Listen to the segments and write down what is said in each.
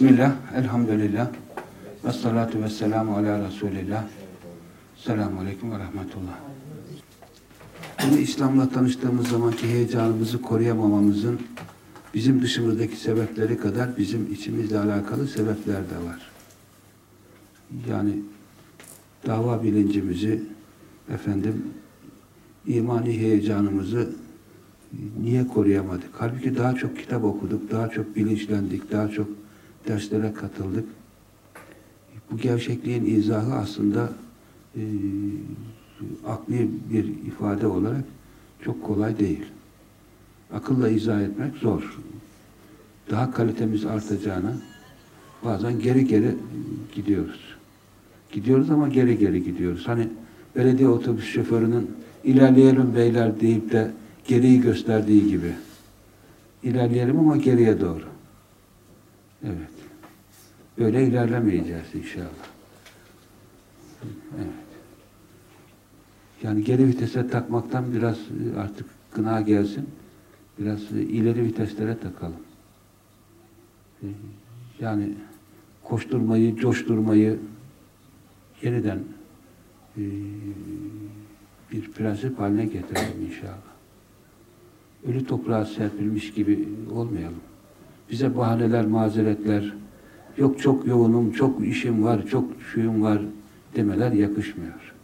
Bismillah, elhamdülillah, ve salatu ve selamu ala Resulillah. Selamun Aleyküm ve Rahmetullah. Bunu İslam'la tanıştığımız zamanki heyecanımızı koruyamamamızın bizim dışımızdaki sebepleri kadar bizim içimizle alakalı sebepler de var. Yani dava bilincimizi, efendim, imani heyecanımızı niye koruyamadık? Halbuki daha çok kitap okuduk, daha çok bilinçlendik, daha çok derslere katıldık. Bu gevşekliğin izahı aslında e, akli bir ifade olarak çok kolay değil. Akılla izah etmek zor. Daha kalitemiz artacağına bazen geri geri gidiyoruz. Gidiyoruz ama geri geri gidiyoruz. Hani belediye otobüs şoförünün ilerleyelim beyler deyip de geriyi gösterdiği gibi. İlerleyelim ama geriye doğru. Evet. Böyle ilerlemeyeceğiz inşallah. Evet. Yani geri vitese takmaktan biraz artık gına gelsin. Biraz ileri viteslere takalım. Yani koşturmayı, coşturmayı yeniden bir prensip haline getirelim inşallah. Ölü toprağa serpilmiş gibi olmayalım. Bize bahaneler, mazeretler, yok çok yoğunum, çok işim var, çok şuyum var demeler yakışmıyor.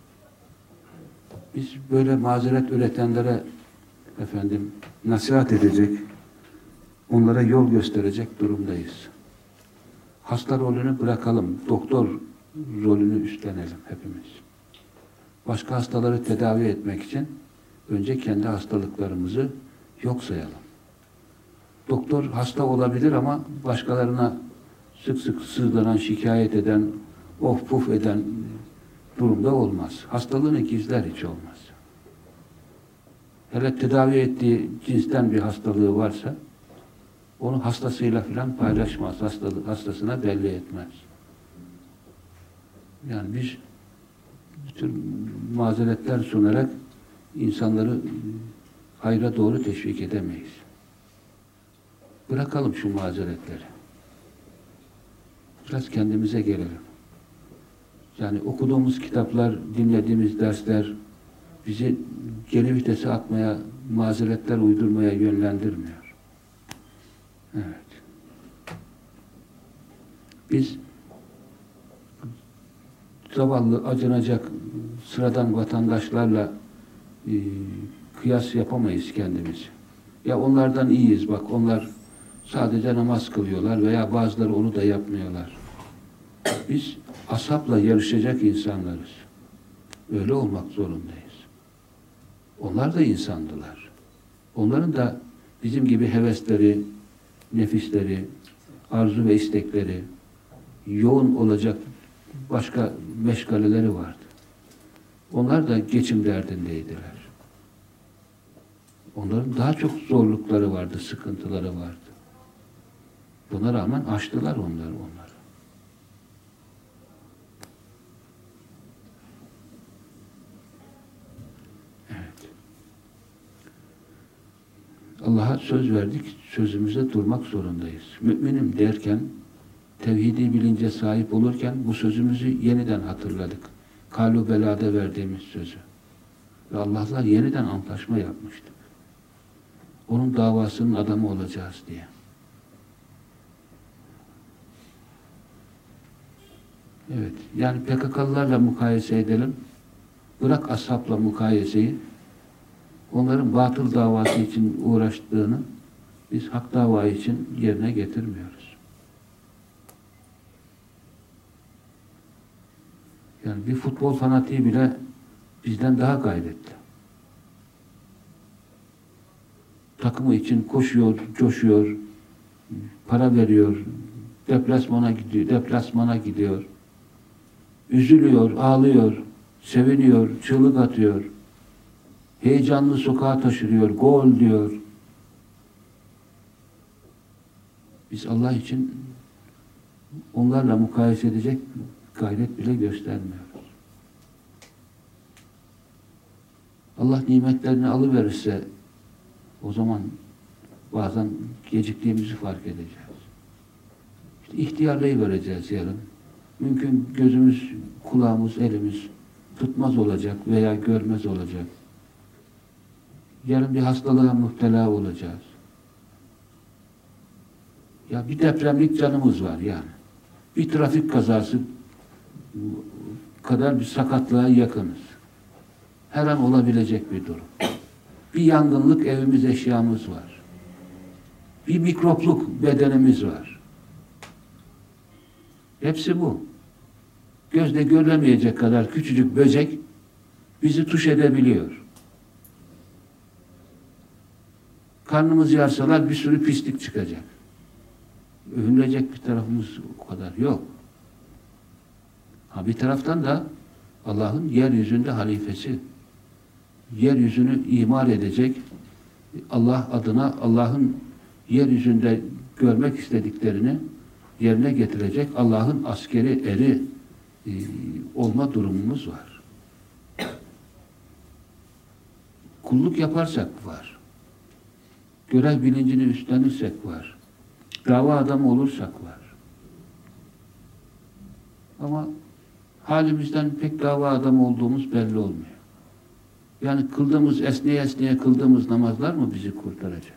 Biz böyle mazeret üretenlere efendim nasihat edecek, onlara yol gösterecek durumdayız. Hasta rolünü bırakalım, doktor rolünü üstlenelim hepimiz. Başka hastaları tedavi etmek için önce kendi hastalıklarımızı yok sayalım. Doktor hasta olabilir ama başkalarına sık sık sızlanan, şikayet eden, of puf eden durumda olmaz. Hastalığını gizler hiç olmaz. Hele tedavi ettiği cinsten bir hastalığı varsa onu hastasıyla filan paylaşmaz. Hastalığı, hastasına belli etmez. Yani biz bütün mazeretler sunarak insanları hayra doğru teşvik edemeyiz. Bırakalım şu mazeretleri. Biraz kendimize gelelim. Yani okuduğumuz kitaplar, dinlediğimiz dersler bizi geri vitese atmaya, mazeretler uydurmaya yönlendirmiyor. Evet. Biz zavallı, acınacak sıradan vatandaşlarla e, kıyas yapamayız kendimizi. Ya onlardan iyiyiz bak onlar sadece namaz kılıyorlar veya bazıları onu da yapmıyorlar. Biz asapla yarışacak insanlarız. Öyle olmak zorundayız. Onlar da insandılar. Onların da bizim gibi hevesleri, nefisleri, arzu ve istekleri, yoğun olacak başka meşgaleleri vardı. Onlar da geçim derdindeydiler. Onların daha çok zorlukları vardı, sıkıntıları vardı. Buna rağmen aştılar onlar onları. Evet. Allah'a söz verdik, sözümüze durmak zorundayız. Müminim derken, tevhidi bilince sahip olurken bu sözümüzü yeniden hatırladık. Kalu belada verdiğimiz sözü. Ve Allah'la yeniden antlaşma yapmıştık. Onun davasının adamı olacağız diye. Evet. Yani PKK'lılarla mukayese edelim. Bırak ashabla mukayeseyi. Onların batıl davası için uğraştığını biz hak dava için yerine getirmiyoruz. Yani bir futbol fanatiği bile bizden daha gayretli. Takımı için koşuyor, coşuyor, para veriyor, deplasmana gidiyor, deplasmana gidiyor. Üzülüyor, ağlıyor, seviniyor, çığlık atıyor. Heyecanlı sokağa taşırıyor, gol diyor. Biz Allah için onlarla mukayese edecek gayret bile göstermiyoruz. Allah nimetlerini alıverirse o zaman bazen geciktiğimizi fark edeceğiz. İşte ihtiyarlayı vereceğiz yarın. Mümkün gözümüz, kulağımız, elimiz tutmaz olacak veya görmez olacak. Yarın bir hastalığa muhtela olacağız. Ya bir depremlik canımız var yani. Bir trafik kazası kadar bir sakatlığa yakınız. Her an olabilecek bir durum. Bir yangınlık evimiz, eşyamız var. Bir mikropluk bedenimiz var. Hepsi bu. Gözde görülemeyecek kadar küçücük böcek bizi tuş edebiliyor. Karnımız yarsalar bir sürü pislik çıkacak. Övünecek bir tarafımız o kadar yok. Ha bir taraftan da Allah'ın yeryüzünde halifesi. Yeryüzünü imar edecek. Allah adına Allah'ın yeryüzünde görmek istediklerini yerine getirecek Allah'ın askeri eri e, olma durumumuz var. Kulluk yaparsak var. Görev bilincini üstlenirsek var. Dava adamı olursak var. Ama halimizden pek dava adamı olduğumuz belli olmuyor. Yani kıldığımız, esneye esneye kıldığımız namazlar mı bizi kurtaracak?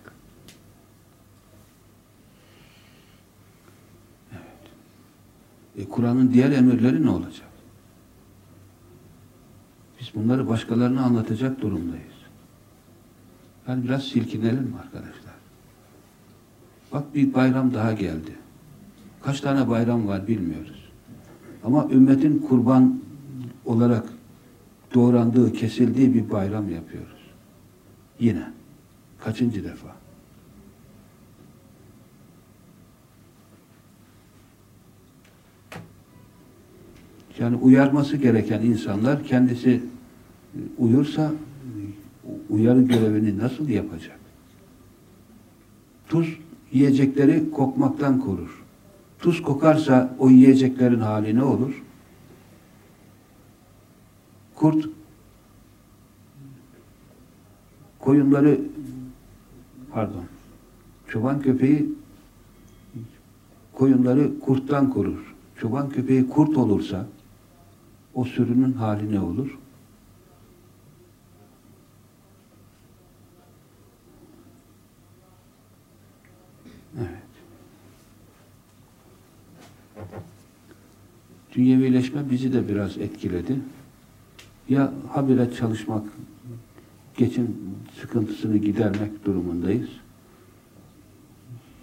E, Kur'an'ın diğer emirleri ne olacak? Biz bunları başkalarına anlatacak durumdayız. Yani biraz silkinelim arkadaşlar. Bak bir bayram daha geldi. Kaç tane bayram var bilmiyoruz. Ama ümmetin kurban olarak doğrandığı, kesildiği bir bayram yapıyoruz. Yine. Kaçıncı defa? Yani uyarması gereken insanlar kendisi uyursa uyarı görevini nasıl yapacak? Tuz yiyecekleri kokmaktan korur. Tuz kokarsa o yiyeceklerin hali ne olur? Kurt koyunları pardon çoban köpeği koyunları kurttan korur. Çoban köpeği kurt olursa o sürünün hali ne olur? Evet. Dünyevileşme bizi de biraz etkiledi. Ya habire çalışmak, geçim sıkıntısını gidermek durumundayız.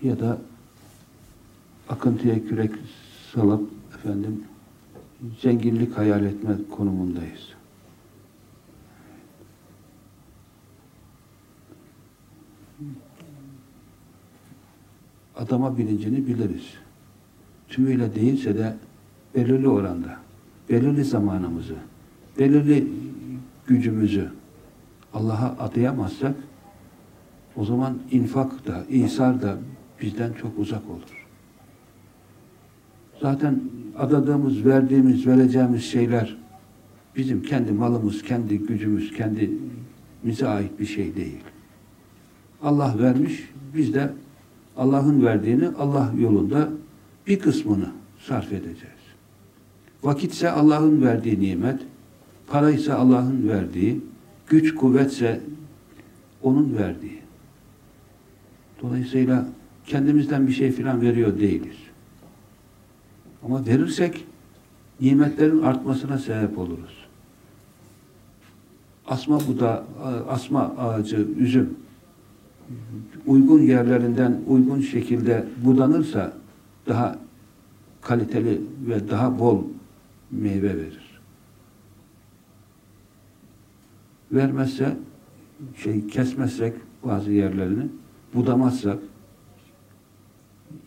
Ya da akıntıya kürek salıp efendim zenginlik hayal etme konumundayız. Adama bilincini biliriz. Tümüyle değilse de belirli oranda, belirli zamanımızı, belirli gücümüzü Allah'a adayamazsak o zaman infak da, İsar da bizden çok uzak olur. Zaten adadığımız, verdiğimiz, vereceğimiz şeyler bizim kendi malımız, kendi gücümüz, kendimize ait bir şey değil. Allah vermiş, biz de Allah'ın verdiğini Allah yolunda bir kısmını sarf edeceğiz. Vakitse Allah'ın verdiği nimet, paraysa Allah'ın verdiği, güç kuvvetse onun verdiği. Dolayısıyla kendimizden bir şey filan veriyor değiliz. Ama verirsek nimetlerin artmasına sebep oluruz. Asma buda, asma ağacı, üzüm uygun yerlerinden uygun şekilde budanırsa daha kaliteli ve daha bol meyve verir. Vermezse şey kesmezsek bazı yerlerini budamazsak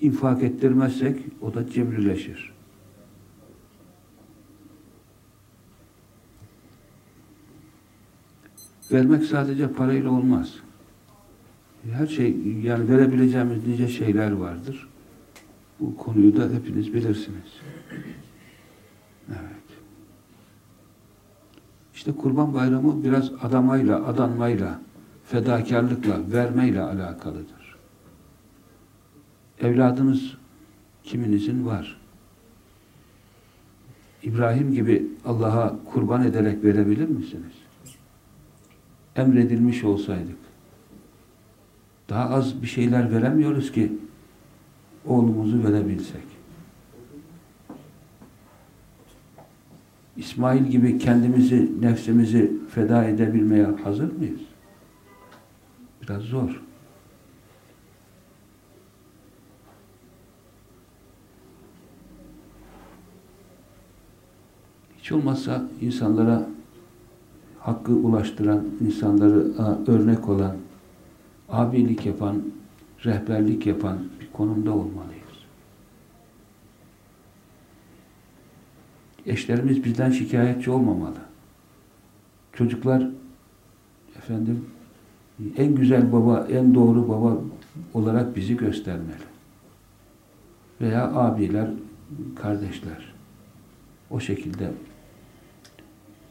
infak ettirmezsek o da cimrileşir. Vermek sadece parayla olmaz. Her şey, yani verebileceğimiz nice şeyler vardır. Bu konuyu da hepiniz bilirsiniz. Evet. İşte Kurban Bayramı biraz adamayla, adanmayla, fedakarlıkla, vermeyle alakalıdır. Evladınız Kiminizin var. İbrahim gibi Allah'a kurban ederek verebilir misiniz? Emredilmiş olsaydık. Daha az bir şeyler veremiyoruz ki oğlumuzu verebilsek. İsmail gibi kendimizi, nefsimizi feda edebilmeye hazır mıyız? Biraz zor. Hiç olmazsa insanlara hakkı ulaştıran, insanları örnek olan, abilik yapan, rehberlik yapan bir konumda olmalıyız. Eşlerimiz bizden şikayetçi olmamalı. Çocuklar efendim en güzel baba, en doğru baba olarak bizi göstermeli. Veya abiler, kardeşler. O şekilde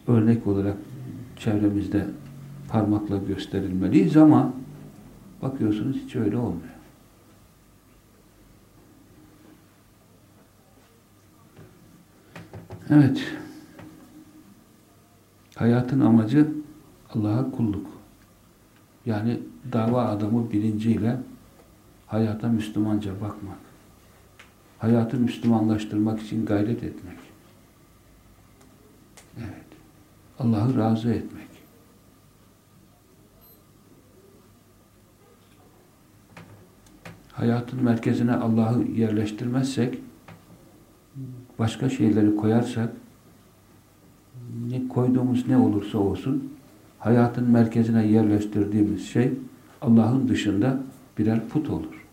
örnek olarak çevremizde parmakla gösterilmeliyiz ama bakıyorsunuz hiç öyle olmuyor. Evet. Hayatın amacı Allah'a kulluk. Yani dava adamı bilinciyle hayata Müslümanca bakmak. Hayatı Müslümanlaştırmak için gayret etmek. Evet. Allah'ı razı etmek. Hayatın merkezine Allah'ı yerleştirmezsek başka şeyleri koyarsak ne koyduğumuz ne olursa olsun hayatın merkezine yerleştirdiğimiz şey Allah'ın dışında birer put olur.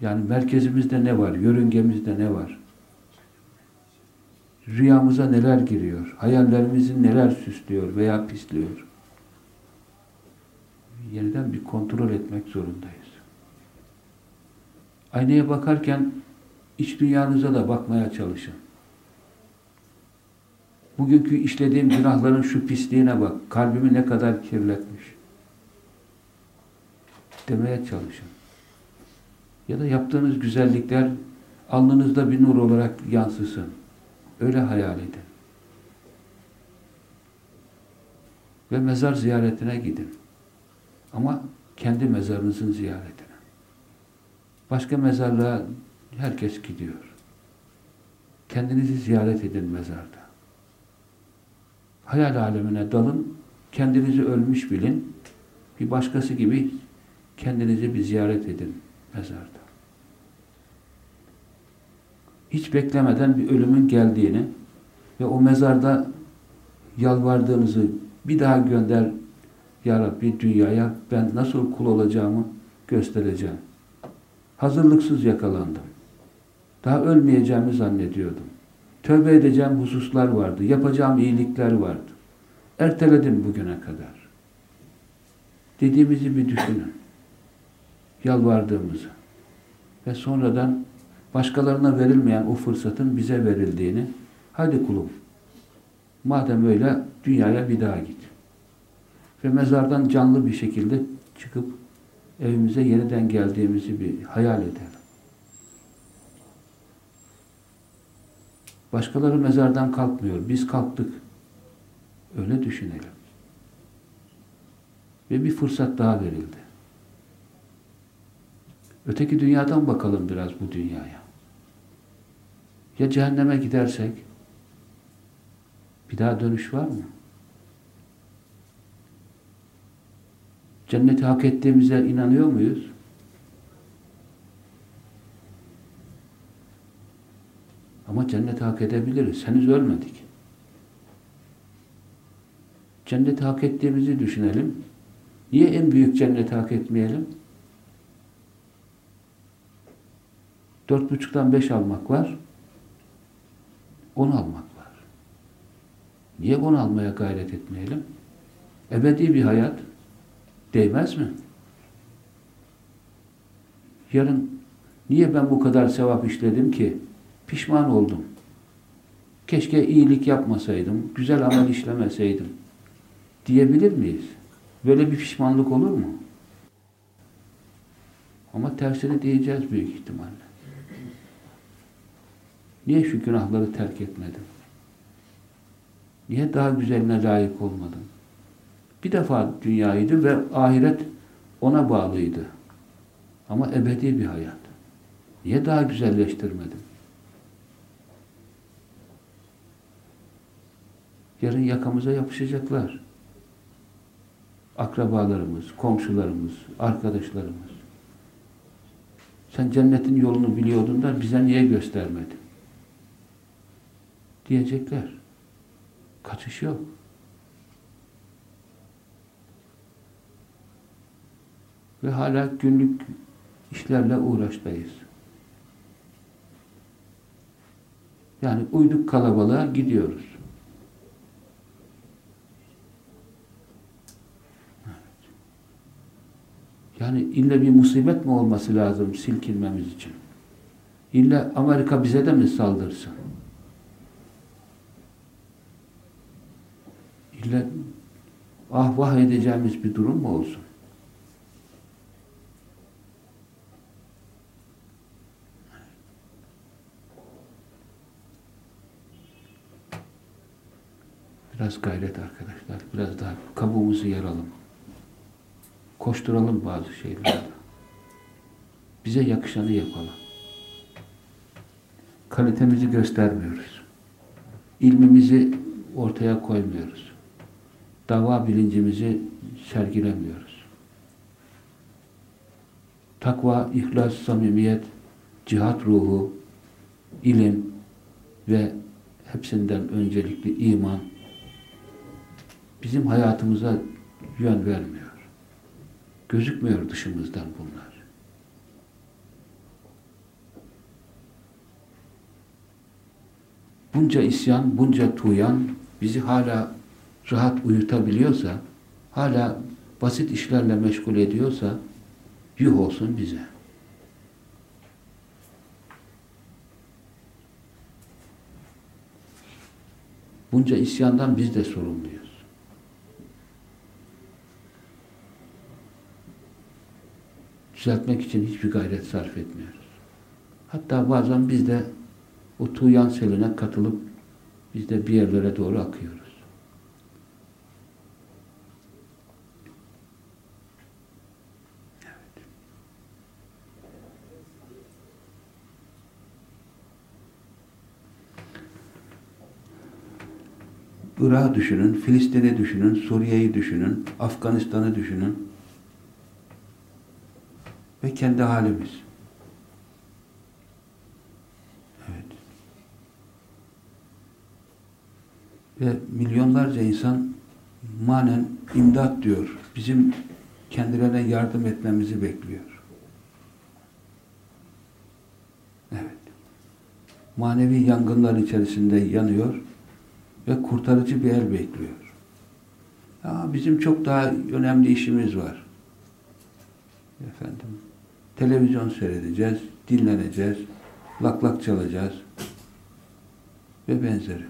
Yani merkezimizde ne var? Yörüngemizde ne var? Rüyamıza neler giriyor? Hayallerimizi neler süslüyor veya pisliyor? Yeniden bir kontrol etmek zorundayız. Aynaya bakarken iç dünyanıza da bakmaya çalışın. Bugünkü işlediğim günahların şu pisliğine bak. Kalbimi ne kadar kirletmiş. Demeye çalışın. Ya da yaptığınız güzellikler alnınızda bir nur olarak yansısın. Öyle hayal edin. Ve mezar ziyaretine gidin. Ama kendi mezarınızın ziyaretine. Başka mezarlığa herkes gidiyor. Kendinizi ziyaret edin mezarda. Hayal alemine dalın, kendinizi ölmüş bilin, bir başkası gibi kendinizi bir ziyaret edin mezarda. Hiç beklemeden bir ölümün geldiğini ve o mezarda yalvardığınızı bir daha gönder Ya Rabbi dünyaya ben nasıl kul olacağımı göstereceğim. Hazırlıksız yakalandım. Daha ölmeyeceğimi zannediyordum. Tövbe edeceğim hususlar vardı. Yapacağım iyilikler vardı. Erteledim bugüne kadar. Dediğimizi bir düşünün. Yalvardığımızı. Ve sonradan başkalarına verilmeyen o fırsatın bize verildiğini hadi kulum madem öyle dünyaya bir daha git. Ve mezardan canlı bir şekilde çıkıp evimize yeniden geldiğimizi bir hayal edelim. Başkaları mezardan kalkmıyor. Biz kalktık. Öyle düşünelim. Ve bir fırsat daha verildi. Öteki dünyadan bakalım biraz bu dünyaya. Ya cehenneme gidersek bir daha dönüş var mı? Cenneti hak ettiğimize inanıyor muyuz? Ama cenneti hak edebiliriz. Henüz ölmedik. Cenneti hak ettiğimizi düşünelim. Niye en büyük cenneti hak etmeyelim? Dört buçuktan beş almak var. On almak var. Niye on almaya gayret etmeyelim? Ebedi bir hayat değmez mi? Yarın niye ben bu kadar sevap işledim ki? Pişman oldum. Keşke iyilik yapmasaydım, güzel amel işlemeseydim diyebilir miyiz? Böyle bir pişmanlık olur mu? Ama tersini diyeceğiz büyük ihtimalle. Niye şu günahları terk etmedim? Niye daha güzeline layık olmadım? Bir defa dünyaydı ve ahiret ona bağlıydı. Ama ebedi bir hayat. Niye daha güzelleştirmedim? Yarın yakamıza yapışacaklar. Akrabalarımız, komşularımız, arkadaşlarımız. Sen cennetin yolunu biliyordun da bize niye göstermedin? Diyecekler. Kaçış yok. Ve hala günlük işlerle uğraştayız. Yani uyduk kalabalığa gidiyoruz. Yani illa bir musibet mi olması lazım silkinmemiz için? İlla Amerika bize de mi saldırsın? İlla ah vah edeceğimiz bir durum mu olsun? Biraz gayret arkadaşlar. Biraz daha kabuğumuzu yaralım. Koşturalım bazı şeylerde. Bize yakışanı yapalım. Kalitemizi göstermiyoruz. İlmimizi ortaya koymuyoruz. Dava bilincimizi sergilemiyoruz. Takva, ihlas, samimiyet, cihat ruhu, ilim ve hepsinden öncelikli iman bizim hayatımıza yön vermiyor. Gözükmüyor dışımızdan bunlar. Bunca isyan, bunca tuyan bizi hala rahat uyutabiliyorsa, hala basit işlerle meşgul ediyorsa yuh olsun bize. Bunca isyandan biz de sorumluyuz. Düzeltmek için hiçbir gayret sarf etmiyoruz. Hatta bazen biz de o tuğyan seline katılıp biz de bir yerlere doğru akıyoruz. Evet. Irak'ı düşünün, Filistin'i düşünün, Suriye'yi düşünün, Afganistan'ı düşünün ve kendi halimiz. Evet. Ve milyonlarca insan manen imdat diyor. Bizim kendilerine yardım etmemizi bekliyor. Evet. Manevi yangınlar içerisinde yanıyor ve kurtarıcı bir el bekliyor. Ya bizim çok daha önemli işimiz var. Efendim, televizyon seyredeceğiz, dinleneceğiz, lak lak çalacağız ve benzeri.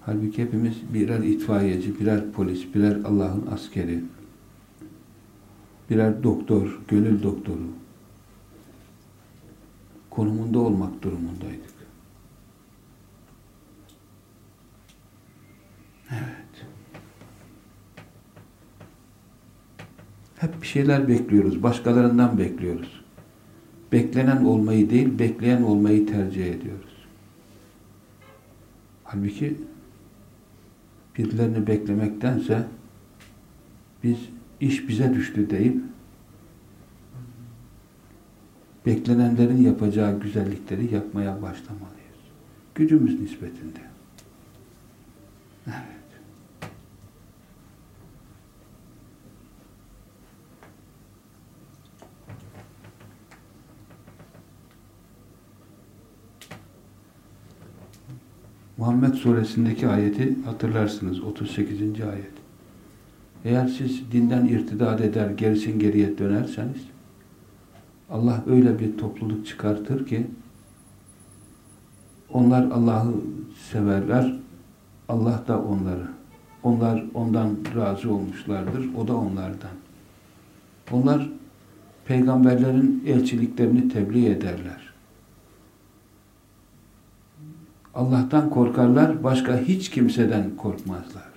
Halbuki hepimiz birer itfaiyeci, birer polis, birer Allah'ın askeri, birer doktor, gönül doktoru konumunda olmak durumundaydık. Evet. Hep bir şeyler bekliyoruz. Başkalarından bekliyoruz. Beklenen olmayı değil, bekleyen olmayı tercih ediyoruz. Halbuki birilerini beklemektense biz iş bize düştü deyip beklenenlerin yapacağı güzellikleri yapmaya başlamalıyız. Gücümüz nispetinde. Evet. Muhammed suresindeki ayeti hatırlarsınız. 38. ayet. Eğer siz dinden irtidat eder, gerisin geriye dönerseniz Allah öyle bir topluluk çıkartır ki onlar Allah'ı severler, Allah da onları. Onlar ondan razı olmuşlardır, o da onlardan. Onlar peygamberlerin elçiliklerini tebliğ ederler. Allah'tan korkarlar, başka hiç kimseden korkmazlar.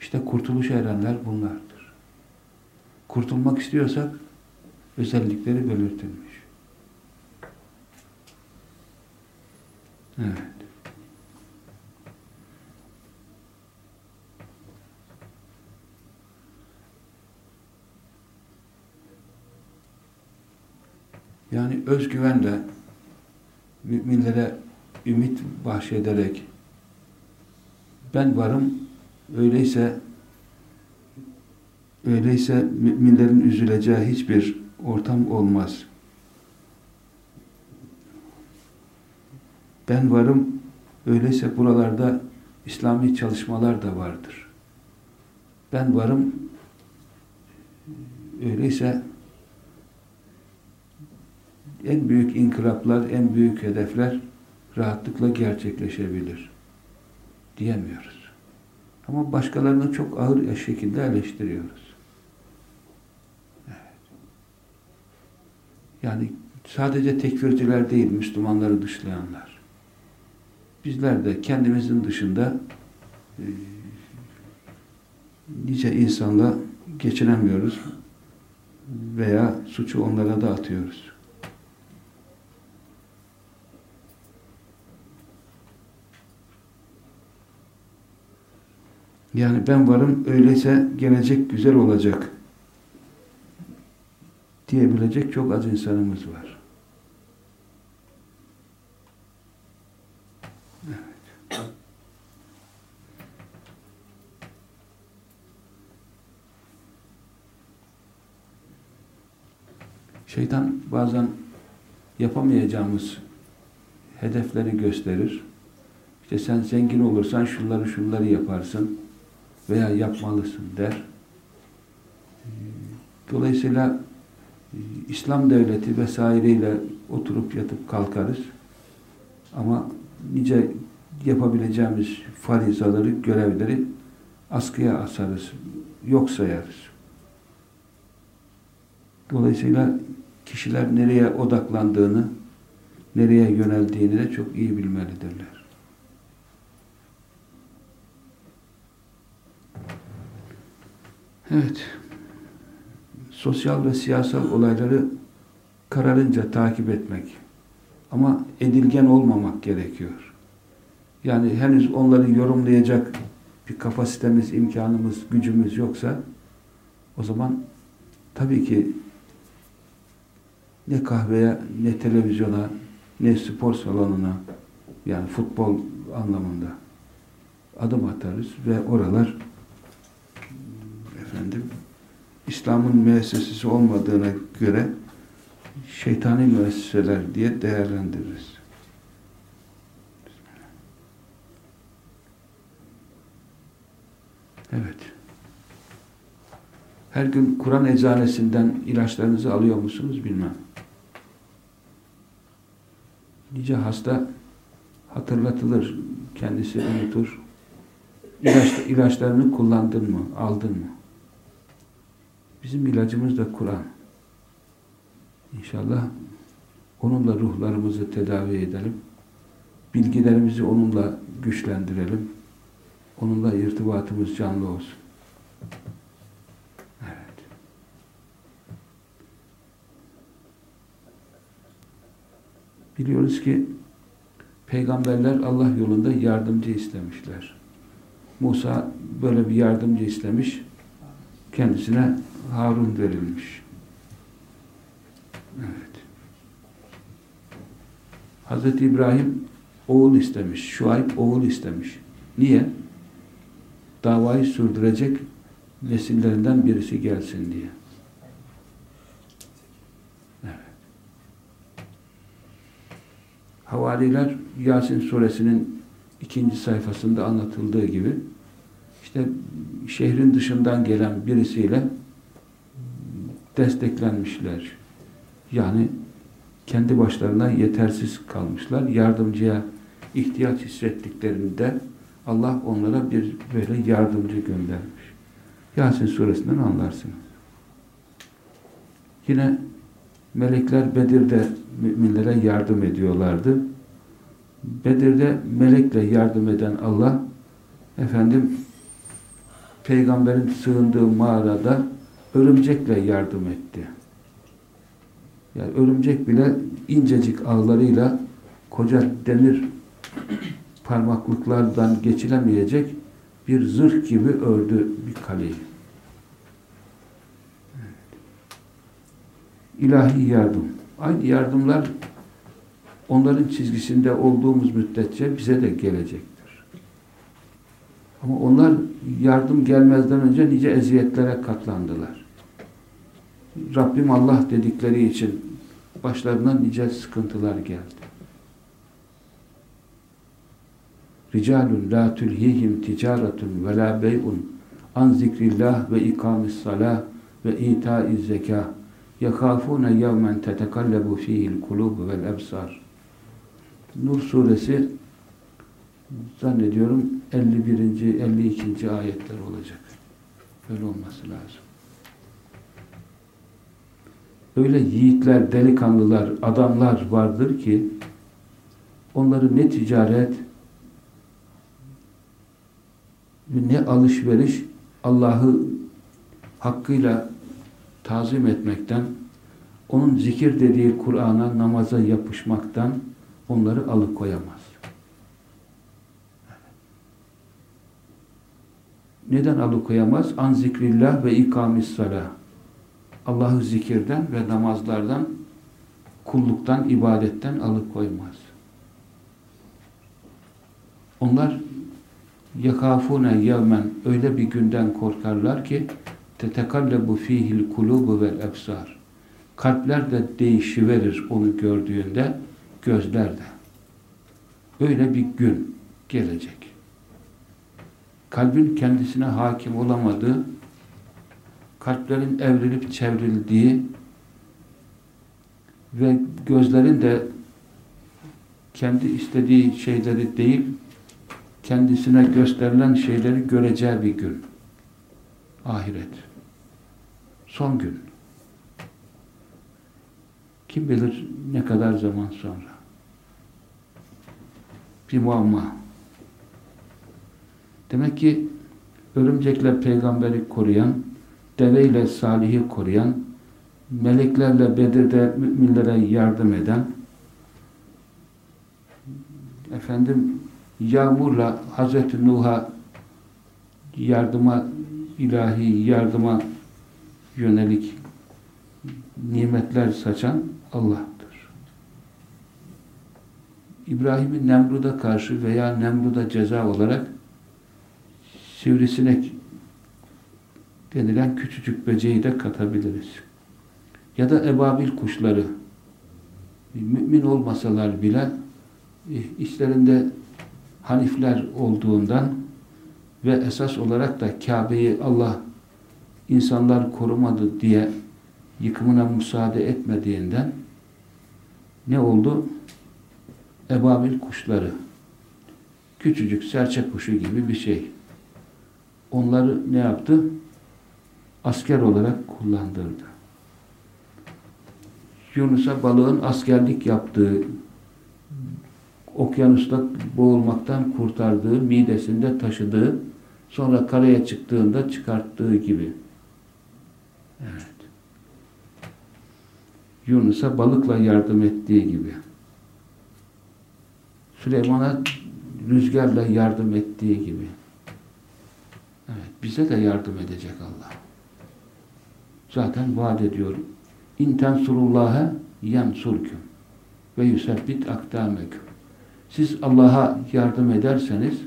İşte kurtuluş erenler bunlardır. Kurtulmak istiyorsak özellikleri belirtilmiş. Evet. Yani özgüvenle müminlere ümit bahşederek ben varım öyleyse öyleyse müminlerin üzüleceği hiçbir ortam olmaz. Ben varım öyleyse buralarda İslami çalışmalar da vardır. Ben varım öyleyse en büyük inkılaplar, en büyük hedefler rahatlıkla gerçekleşebilir. Diyemiyoruz. Ama başkalarını çok ağır şekilde eleştiriyoruz. Evet. Yani sadece tekfirciler değil, Müslümanları dışlayanlar. Bizler de kendimizin dışında e, nice insanla geçinemiyoruz veya suçu onlara da atıyoruz. Yani ben varım öyleyse gelecek güzel olacak diyebilecek çok az insanımız var. Şeytan bazen yapamayacağımız hedefleri gösterir. İşte sen zengin olursan şunları şunları yaparsın veya yapmalısın der. Dolayısıyla İslam devleti vesaireyle oturup yatıp kalkarız. Ama nice yapabileceğimiz farizaları, görevleri askıya asarız, yok sayarız. Dolayısıyla kişiler nereye odaklandığını, nereye yöneldiğini de çok iyi bilmelidirler. Evet. Sosyal ve siyasal olayları kararınca takip etmek. Ama edilgen olmamak gerekiyor. Yani henüz onları yorumlayacak bir kapasitemiz, imkanımız, gücümüz yoksa o zaman tabii ki ne kahveye, ne televizyona, ne spor salonuna yani futbol anlamında adım atarız ve oralar efendim İslam'ın müessesesi olmadığına göre şeytani müesseseler diye değerlendiririz. Evet. Her gün Kur'an eczanesinden ilaçlarınızı alıyor musunuz bilmem. Nice hasta hatırlatılır. Kendisi unutur. İlaç, ilaçlarını kullandın mı? Aldın mı? Bizim ilacımız da Kur'an. İnşallah onunla ruhlarımızı tedavi edelim. Bilgilerimizi onunla güçlendirelim. Onunla irtibatımız canlı olsun. Evet. Biliyoruz ki peygamberler Allah yolunda yardımcı istemişler. Musa böyle bir yardımcı istemiş. Kendisine Harun verilmiş. Evet. Hazreti İbrahim oğul istemiş. Şuayb oğul istemiş. Niye? Davayı sürdürecek nesillerinden birisi gelsin diye. Evet. Havariler Yasin suresinin ikinci sayfasında anlatıldığı gibi işte şehrin dışından gelen birisiyle desteklenmişler. Yani kendi başlarına yetersiz kalmışlar. Yardımcıya ihtiyaç hissettiklerinde Allah onlara bir böyle yardımcı göndermiş. Yasin suresinden anlarsınız. Yine melekler Bedir'de müminlere yardım ediyorlardı. Bedir'de melekle yardım eden Allah efendim peygamberin sığındığı mağarada örümcekle yardım etti. Yani örümcek bile incecik ağlarıyla koca demir parmaklıklardan geçilemeyecek bir zırh gibi ördü bir kaleyi. İlahi yardım. Aynı yardımlar onların çizgisinde olduğumuz müddetçe bize de gelecektir. Ama onlar yardım gelmezden önce nice eziyetlere katlandılar. Rabbim Allah dedikleri için başlarına nice sıkıntılar geldi. Ricalun la tulhihim ticaretun ve la bey'un an zikrillah ve ikamis salah ve itaiz zekah yakafune yevmen tetekallabu fihil kulub vel ebsar Nur suresi zannediyorum 51. 52. ayetler olacak. Öyle olması lazım. Öyle yiğitler, delikanlılar, adamlar vardır ki onları ne ticaret ne alışveriş Allah'ı hakkıyla tazim etmekten, onun zikir dediği Kur'an'a, namaza yapışmaktan onları alıkoyamaz. Neden alıkoyamaz? An zikrillah ve ikamis salah. Allah'ı zikirden ve namazlardan, kulluktan, ibadetten alıkoymaz. Onlar yakafune yevmen öyle bir günden korkarlar ki tetekallabu fihil kulubu vel ebsar. Kalpler de değişiverir onu gördüğünde, gözler de. Öyle bir gün gelecek. Kalbin kendisine hakim olamadığı, kalplerin evrilip çevrildiği ve gözlerin de kendi istediği şeyleri değil, kendisine gösterilen şeyleri göreceği bir gün. Ahiret. Son gün. Kim bilir ne kadar zaman sonra. Bir muamma. Demek ki örümcekle peygamberi koruyan, deveyle salihi koruyan, meleklerle Bedir'de müminlere yardım eden, efendim yağmurla Hazreti Nuh'a yardıma, ilahi yardıma yönelik nimetler saçan Allah'tır. İbrahim'in Nemrud'a karşı veya Nemrud'a ceza olarak sivrisinek denilen küçücük böceği de katabiliriz. Ya da ebabil kuşları mümin olmasalar bile işlerinde hanifler olduğundan ve esas olarak da Kabe'yi Allah insanlar korumadı diye yıkımına müsaade etmediğinden ne oldu? Ebabil kuşları küçücük serçe kuşu gibi bir şey. Onları ne yaptı? Asker olarak kullandırdı. Yunus'a balığın askerlik yaptığı okyanusta boğulmaktan kurtardığı, midesinde taşıdığı, sonra karaya çıktığında çıkarttığı gibi. Evet. Yunus'a balıkla yardım ettiği gibi. Süleyman'a rüzgarla yardım ettiği gibi. Evet, bize de yardım edecek Allah. Zaten vaat ediyor. İn tensurullâhe yensurküm ve yusebbit akdâmeküm. Siz Allah'a yardım ederseniz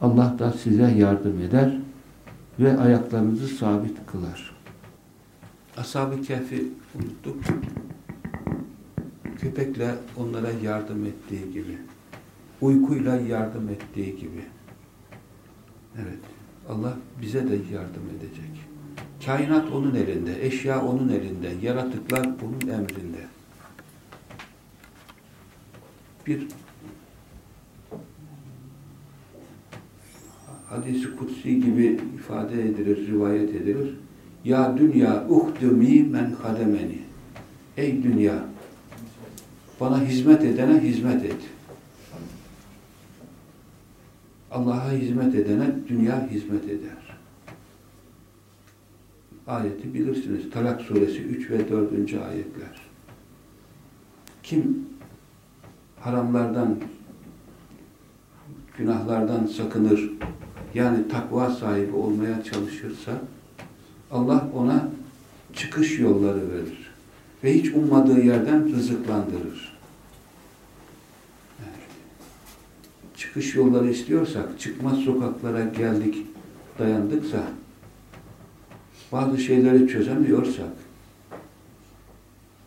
Allah da size yardım eder ve ayaklarınızı sabit kılar. Ashab-ı Kehf'i unuttuk. Köpekle onlara yardım ettiği gibi. Uykuyla yardım ettiği gibi. Evet. Allah bize de yardım edecek. Kainat onun elinde, eşya onun elinde, yaratıklar onun emrinde. Bir hadisi kutsi gibi ifade edilir, rivayet edilir. Ya dünya uhdumi men hademeni. Ey dünya bana hizmet edene hizmet et. Allah'a hizmet edene dünya hizmet eder. Ayeti bilirsiniz. Talak suresi 3 ve 4. ayetler. Kim haramlardan, günahlardan sakınır, yani takva sahibi olmaya çalışırsa, Allah ona çıkış yolları verir. Ve hiç ummadığı yerden rızıklandırır. çıkış yolları istiyorsak, çıkmaz sokaklara geldik, dayandıksa, bazı şeyleri çözemiyorsak,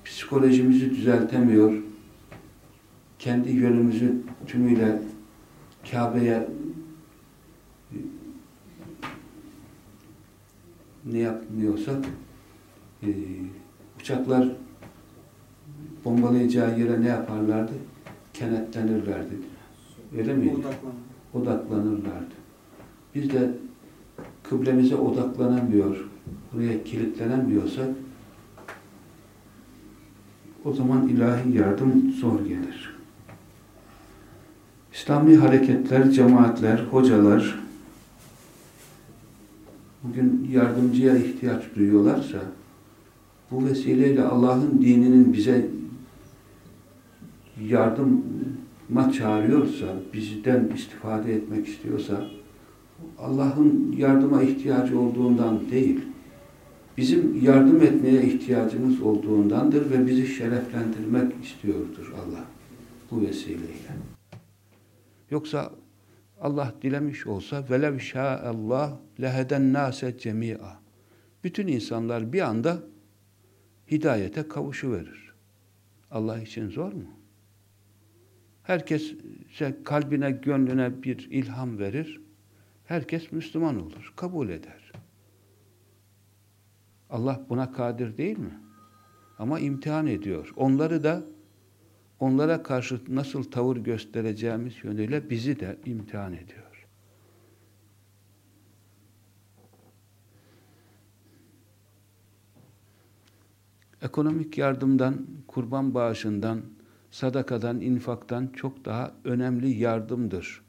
psikolojimizi düzeltemiyor, kendi yönümüzü tümüyle Kabe'ye ne yapmıyorsak e, uçaklar bombalayacağı yere ne yaparlardı? Kenetlenirlerdi. Öyle miydi? Odaklanırlardı. Biz de kıblemize odaklanamıyor, buraya kilitlenemiyorsak o zaman ilahi yardım zor gelir. İslami hareketler, cemaatler, hocalar bugün yardımcıya ihtiyaç duyuyorlarsa bu vesileyle Allah'ın dininin bize yardıma çağırıyorsa, bizden istifade etmek istiyorsa Allah'ın yardıma ihtiyacı olduğundan değil, bizim yardım etmeye ihtiyacımız olduğundandır ve bizi şereflendirmek istiyordur Allah bu vesileyle. Yoksa Allah dilemiş olsa velev şâ'allah leheden nâse cemî'a. Bütün insanlar bir anda hidayete kavuşu verir. Allah için zor mu? Herkes kalbine, gönlüne bir ilham verir. Herkes Müslüman olur, kabul eder. Allah buna kadir değil mi? Ama imtihan ediyor. Onları da onlara karşı nasıl tavır göstereceğimiz yönüyle bizi de imtihan ediyor. Ekonomik yardımdan, kurban bağışından, sadakadan, infaktan çok daha önemli yardımdır.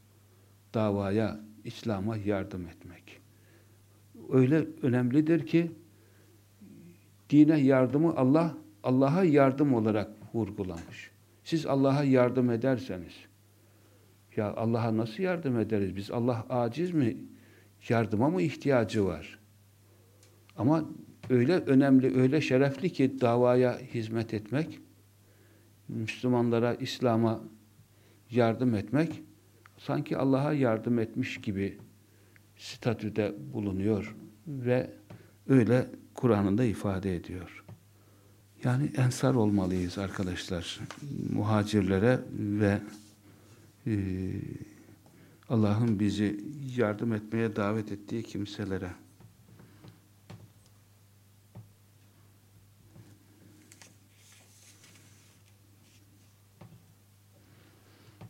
Davaya, İslam'a yardım etmek. Öyle önemlidir ki dine yardımı Allah Allah'a yardım olarak vurgulamış. Siz Allah'a yardım ederseniz, ya Allah'a nasıl yardım ederiz? Biz Allah aciz mi? Yardıma mı ihtiyacı var? Ama öyle önemli, öyle şerefli ki davaya hizmet etmek, Müslümanlara, İslam'a yardım etmek, sanki Allah'a yardım etmiş gibi statüde bulunuyor ve öyle Kur'an'ında ifade ediyor. Yani ensar olmalıyız arkadaşlar. Muhacirlere ve e, Allah'ın bizi yardım etmeye davet ettiği kimselere.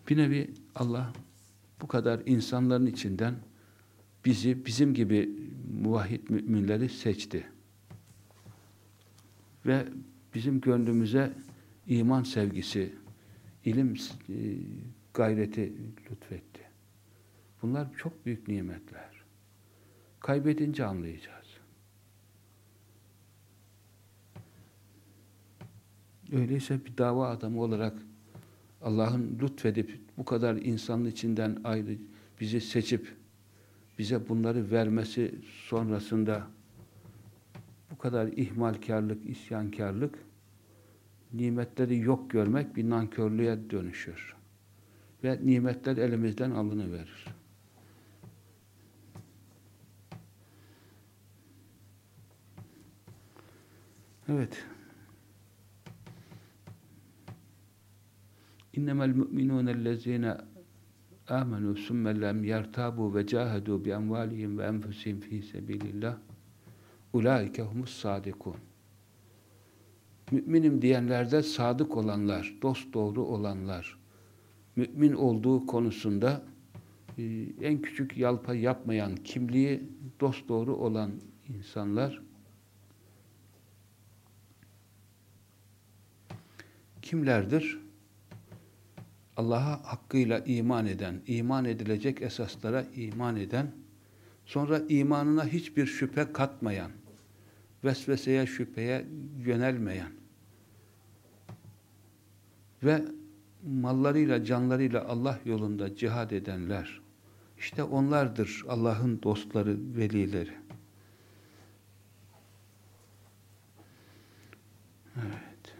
Bir nevi Allah bu kadar insanların içinden bizi, bizim gibi muvahhid müminleri seçti. Ve bizim gönlümüze iman sevgisi, ilim e, gayreti lütfetti. Bunlar çok büyük nimetler. Kaybedince anlayacağız. Öyleyse bir dava adamı olarak Allah'ın lütfedip bu kadar insanın içinden ayrı bizi seçip bize bunları vermesi sonrasında kadar ihmalkarlık, isyankarlık nimetleri yok görmek bir nankörlüğe dönüşür. Ve nimetler elimizden alınıverir. Evet. İnnemel mu'minûnellezîne âmenû sümme lem yertâbû ve câhedû bi emvâlihim ve enfusihim fî sebîlillah Ulaike humus sadikun. Müminim diyenlerde sadık olanlar, dost doğru olanlar, mümin olduğu konusunda e, en küçük yalpa yapmayan, kimliği dost doğru olan insanlar kimlerdir? Allah'a hakkıyla iman eden, iman edilecek esaslara iman eden, sonra imanına hiçbir şüphe katmayan, vesveseye, şüpheye yönelmeyen ve mallarıyla, canlarıyla Allah yolunda cihad edenler, işte onlardır Allah'ın dostları, velileri. Evet.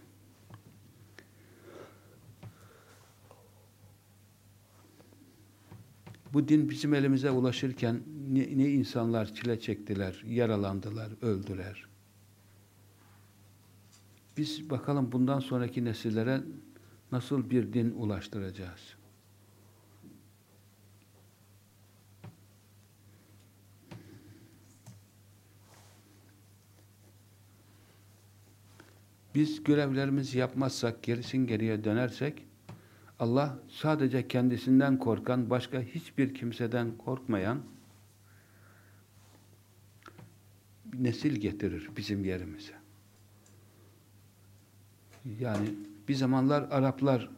Bu din bizim elimize ulaşırken ne, ne insanlar çile çektiler, yaralandılar, öldüler. Biz bakalım bundan sonraki nesillere nasıl bir din ulaştıracağız? Biz görevlerimizi yapmazsak, gerisin geriye dönersek, Allah sadece kendisinden korkan, başka hiçbir kimseden korkmayan nesil getirir bizim yerimize. Yani bir zamanlar Araplar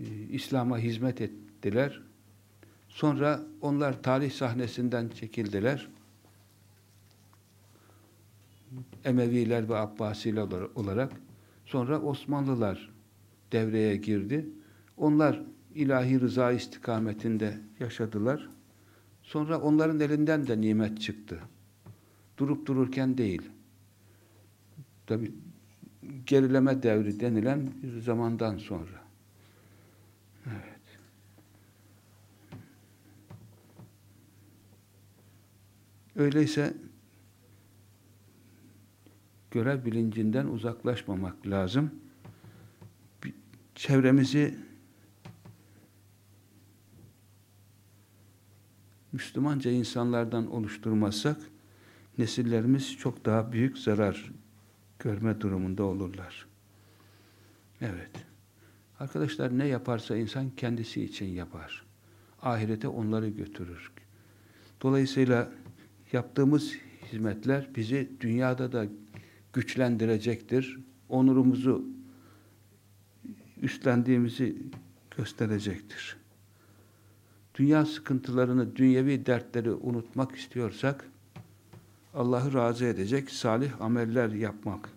e, İslam'a hizmet ettiler. Sonra onlar tarih sahnesinden çekildiler. Emeviler ve Abbasiler olarak. Sonra Osmanlılar devreye girdi. Onlar ilahi rıza istikametinde yaşadılar. Sonra onların elinden de nimet çıktı. Durup dururken değil. Tabi gerileme devri denilen bir zamandan sonra. Evet. Öyleyse görev bilincinden uzaklaşmamak lazım. Çevremizi Müslümanca insanlardan oluşturmazsak nesillerimiz çok daha büyük zarar görme durumunda olurlar. Evet. Arkadaşlar ne yaparsa insan kendisi için yapar. Ahirete onları götürür. Dolayısıyla yaptığımız hizmetler bizi dünyada da güçlendirecektir. Onurumuzu üstlendiğimizi gösterecektir. Dünya sıkıntılarını, dünyevi dertleri unutmak istiyorsak Allah'ı razı edecek salih ameller yapmak,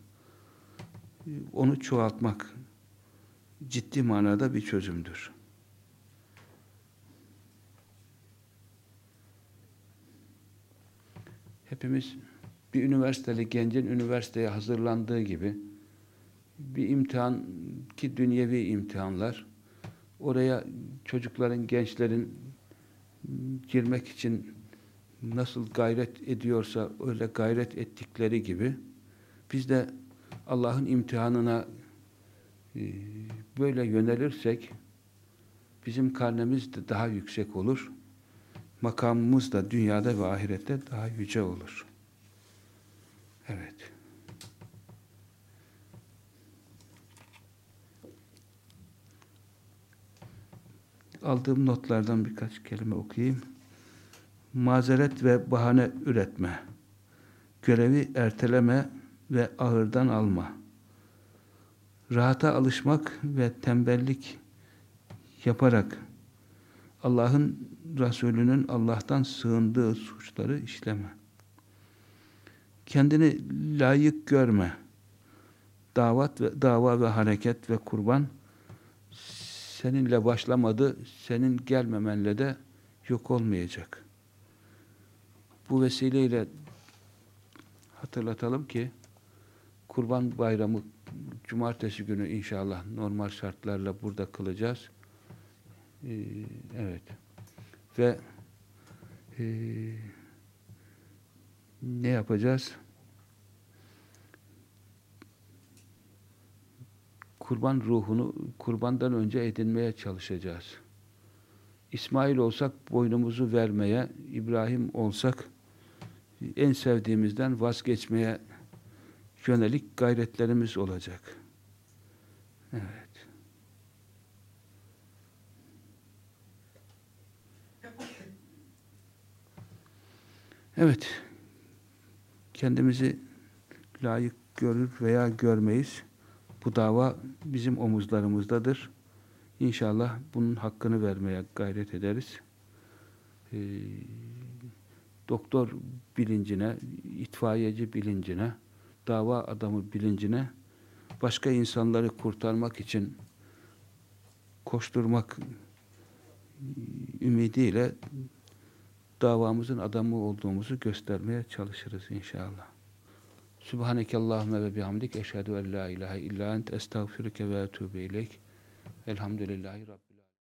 onu çoğaltmak ciddi manada bir çözümdür. Hepimiz bir üniversiteli gencin üniversiteye hazırlandığı gibi bir imtihan ki dünyevi imtihanlar oraya çocukların, gençlerin girmek için nasıl gayret ediyorsa öyle gayret ettikleri gibi biz de Allah'ın imtihanına e, böyle yönelirsek bizim karnemiz de daha yüksek olur. Makamımız da dünyada ve ahirette daha yüce olur. Evet. Aldığım notlardan birkaç kelime okuyayım. Mazeret ve bahane üretme. Görevi erteleme ve ağırdan alma. Rahata alışmak ve tembellik yaparak Allah'ın Resulünün Allah'tan sığındığı suçları işleme. Kendini layık görme. Davat ve dava ve hareket ve kurban seninle başlamadı, senin gelmemenle de yok olmayacak. Bu vesileyle hatırlatalım ki Kurban Bayramı cumartesi günü inşallah normal şartlarla burada kılacağız. Ee, evet. Ve e, ne yapacağız? kurban ruhunu kurbandan önce edinmeye çalışacağız. İsmail olsak boynumuzu vermeye, İbrahim olsak en sevdiğimizden vazgeçmeye yönelik gayretlerimiz olacak. Evet. Evet. Kendimizi layık görür veya görmeyiz. Bu dava bizim omuzlarımızdadır. İnşallah bunun hakkını vermeye gayret ederiz. Ee, doktor bilincine, itfaiyeci bilincine, dava adamı bilincine, başka insanları kurtarmak için koşturmak ümidiyle davamızın adamı olduğumuzu göstermeye çalışırız inşallah. Subhaneke Allahümme ve bihamdik eşhedü en la ilahe illa ent estağfiruke ve etûbü ileyk. Elhamdülillahi Rabbil